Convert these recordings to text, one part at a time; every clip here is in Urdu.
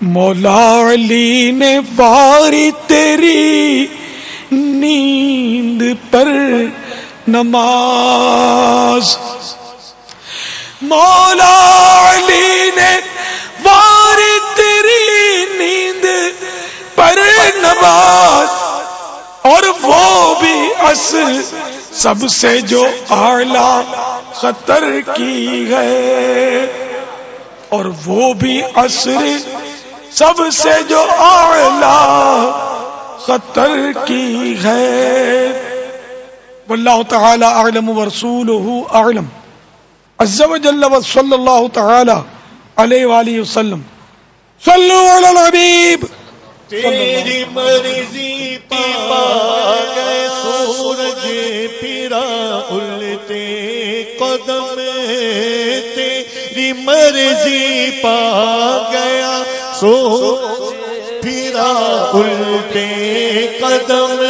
مولا علی نے باری تیری نیند پر نماز۔ مولا علی نے باری تیری نیند پر نماز۔ اور وہ بھی اصل سب سے جو اعلی خطر کی ہے۔ اور وہ بھی اصر سب سے جو اعلی خطر کی ہے واللہ تعالی اعلم ورسولہ اعلم۔ عز و جل و صلی اللہ تعالی علیہ وآلہ وسلم۔ صلو علی الحبیب۔ تیری مرضی پا گئے سورج پیرا الٹے قدم تیری مرضی پا گیا۔ سو پیرا الٹے قدم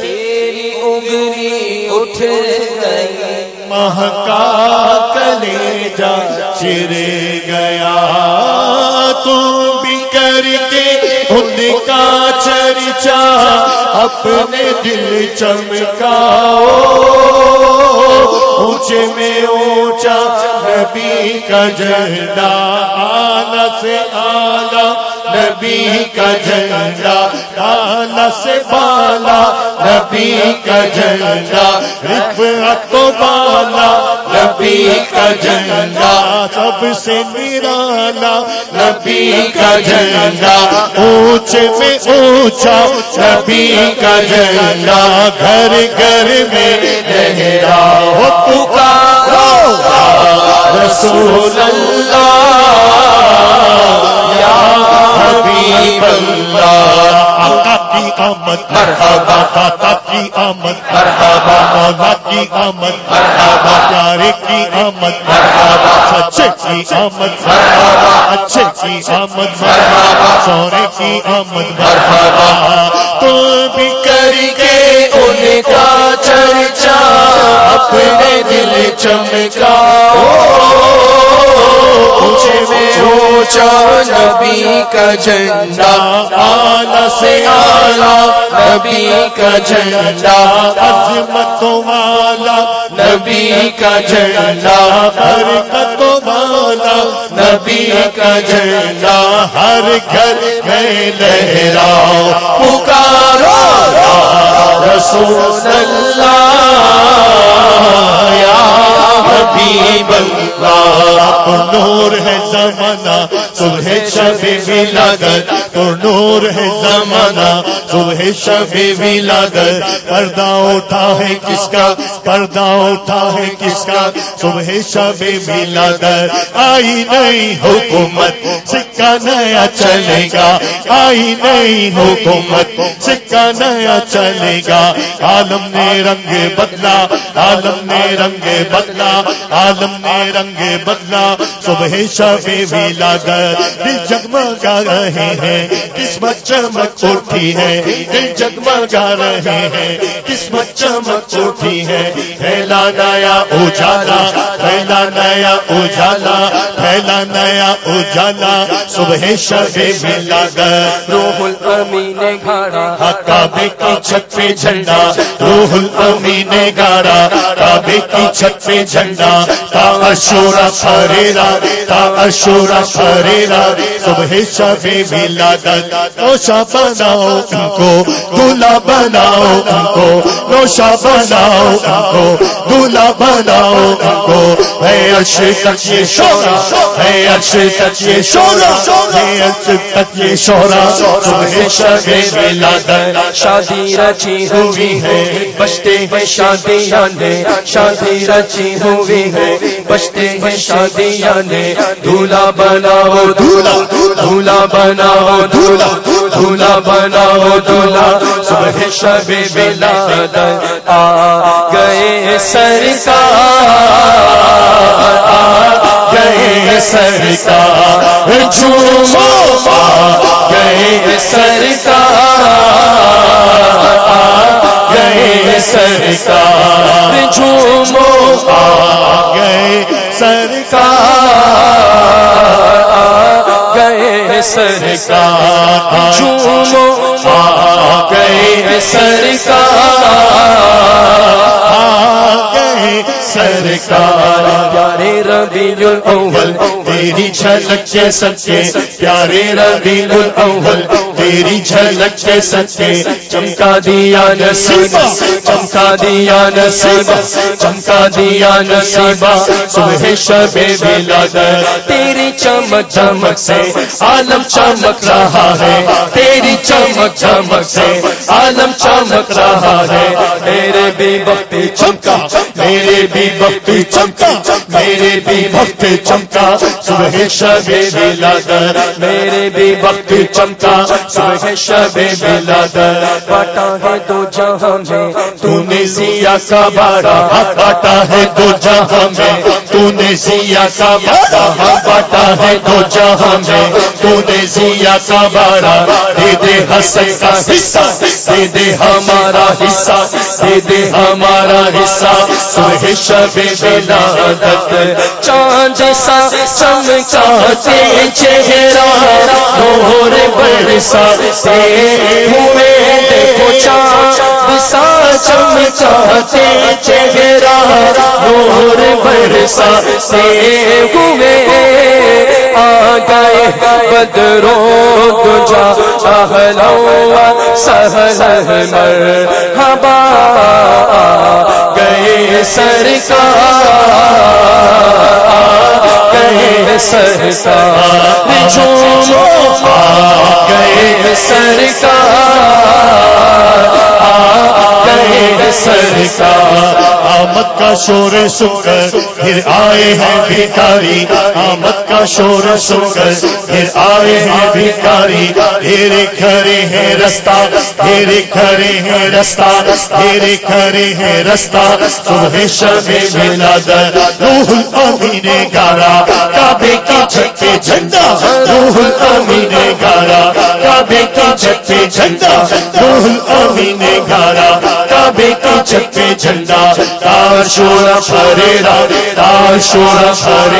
تیری انگلی اٹھ گئی مہکا کلے جا چر گیا تم بھی کر کے ان کا چرچا، اپنے دل چمکاؤ۔ اونچے میں اونچا نبی کا جھنڈا آنا سے آنا نبی کا جھنڈا آنا سے بالا، نبی کا جھنڈا، رفعت تو بالا، نبی کا جھنڈا، سب سے نرالا، نبی کا جھنڈا اونچے میں اونچا، نبی کا جھنڈا، گھر گھر میں لہرا ہو پکارو رسول اللہ یا حبیب اللہ آقا کی آمد مرحبا آقا کی آمد مرحبا مولا کی آمد مرحبا پیارے کی آمد مرحبا سچے کی آمد مرحبا اچھے کی آمد مرحبا سونے کی آمد مرحبا تو بھی کر کے ان کا چرچا اپنے دل چمکاؤ۔ اونچے میں نبی کا جھنڈا، آلہ سے آلہ، نبی کا جھنڈا، عظمت والا نبی کا جھنڈا، حرکت والا نبی کا جھنڈا، ہر گھر میں لہراؤ۔ پکارو رسول نور ہے زمانہ صبح شب ملا پر نور ہے زمانہ، صبح شب ولادت پردہ اٹھا ہے کس کا؟ پردہ اٹھا ہے کس کا؟ صبح شب ولادت آئی نئی حکومت، سکہ نیا چلے گا۔ آئی نئی حکومت، سکہ نیا چلے گا۔ عالم نے رنگ بدلا، عالم نے رنگ بدلا، عالم نے رنگ بدلا۔ صبح شب ولادت جگمگا رہے ہیں۔ قسمت چمک اٹھی ہے، دل جگمگا رہے ہیں۔ قسمت چمک اٹھی ہے، پھیلا نیا اجالا، پھیلا نیا اجالا، پھیلا نیا اجالا۔ صبح شب ولادت روح الامین گھاڑا، کعبے کی چھت پہ جھنڈا۔ روح الامین نے گاڑا کعبے کی چھت پہ جھنڈا۔ تا اشورا فریرا تا اشورا فریرا صبح شب ولادت نوشا بناؤ ان کو دلہا بناؤ ان کو نوشا بناؤ ان کو دلہا بناؤ ان کو ہے عرش تک یہ شورا ہے عرش تک یہ شورا ہے عرش تک یہ شورا۔ صبح شب ولادت شادی رچی ہوئی ہے۔ بچتے ہیں شادیاں نے، شادی رچی ہوئی ہے۔ بچتے ہیں شادیاں نے دھولا بناؤ، دھولا۔ دھولا بناؤ، دھولا۔ دھولا بناؤ، دھولا۔ صبح شب ولادت آ گئے سرکار، آ گئے سرکار۔ جھومو، آ گئے سرکار، آ گئے سرکار۔ سرکار گئے گئے سرکار، جھومو آ گئے سرکار گئے سرکار۔ پیارے ربی الاول، تیری جھلک کے سچے پیارے ربی الاول تیری جھلک کے سچے چمکا دیا نصیبہ چمکا دیا نصیبہ چمکا دیا نصیبہ صبح شب ولادت، تیری چمک چمک سے عالم چمک رہا ہے، تیری چمک چمک سے عالم چمک رہا ہے، میرے بھی وقت چمکا، میرے بھی وقت چمکا، میرے بھی وقت چمکا، صبح شب ولادت، میرے بھی وقت چمکا ہے شب ولادت بٹا ہے دو جہاں میں تو نے سیا کا بارہ بٹا ہے دو جہاں میں تو نے سیا کا بارہ بٹا ہے دو جہاں میں۔ تو نے کا بارہ دے دے حسن کا حصہ، دے دے ہمارا حصہ، دے دے ہمارا حصہ۔ صبح شب ولادت، چاند سا چمکاتے چہرہ نور برسا سے ہوئے دیکھو چاند۔ چمکاتے چہرہ نور برسا سے ہوئے آ گئے بدرو تجا اہلو سہل مرحبا گئے سرکار گئے سرکار جھومو گئے سرکار گئے سرکار۔ آمد کا شور سن کر پھر آئے ہیں بھیکاری آمد کا شور سن کر پھر آئے ہیں بھیکاری تیرے کھڑے ہیں رستہ، تیرے کھڑے ہیں رستہ، تیرے کھڑے ہیں رستہ۔ صبح شب ولادت روح الامی نے گارا۔ کعبے کی چھت پہ جھنڈا، روح الامی نے گارا۔ چھت پہ جھنڈا روح الامی نے گارا کعبے کی چھت پہ جھنڈا شور سر تا شور سر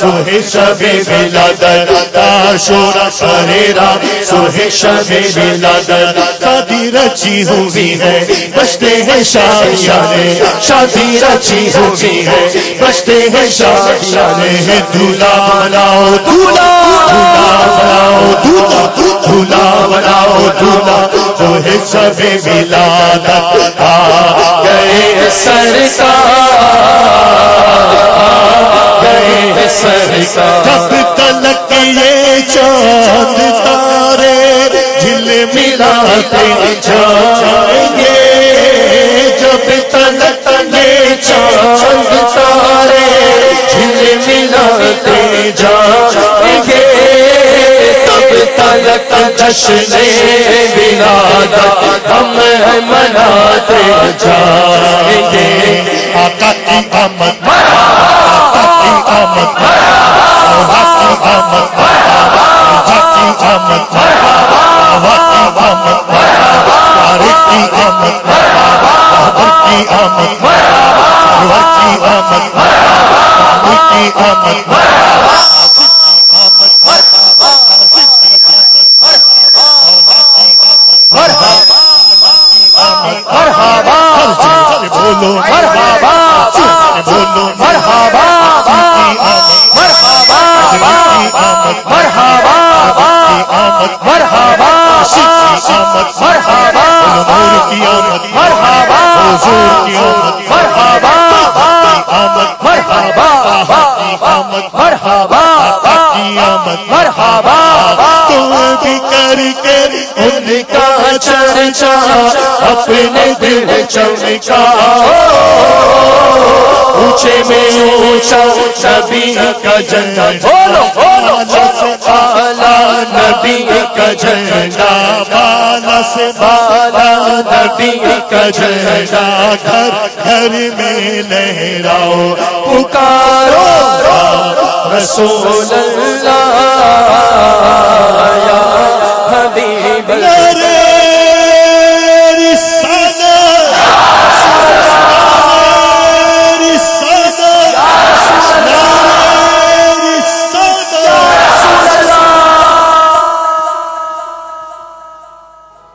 سوہ شب بلا دل تا شور سر سوہ شب بلا دل شادی رچی ہوئی ہے بچتے ہیں شادیاں شادی رچی ہوئی ہے بچتے ہیں شادیاں ہے دھولا بناؤ، دھولا دھولا بناؤ، دھولا دھولا بناؤ، دھولا۔ سوہ شب ملا دل سرکار جب تلک یہ چاند تارے جل ملاتے جائیں گے جب تلک یہ چاند تارے جھل ملاتے جائیں گے تب تلک جشن ولادت ہم مناتے جائیں گے آقا کی آمد بولو مرحبا بولو مرحبا آمد مرحبا آمد مرحبا آمد مرحبا نور کی آمد مرحبا حضور کی آمد مرحبا آمد مرحبا آمد مرحبا کی آمد مرحبا کر کے ان کا چرچا اپنے دل چمکا۔ اونچے میں اونچا نبی کا جنڈا بولو بولو بالا نبی کا جنڈا بالا سے بالا نبی کا جنڈا گھر گھر میں لہراؤ۔ پکارو رسول اللہ۔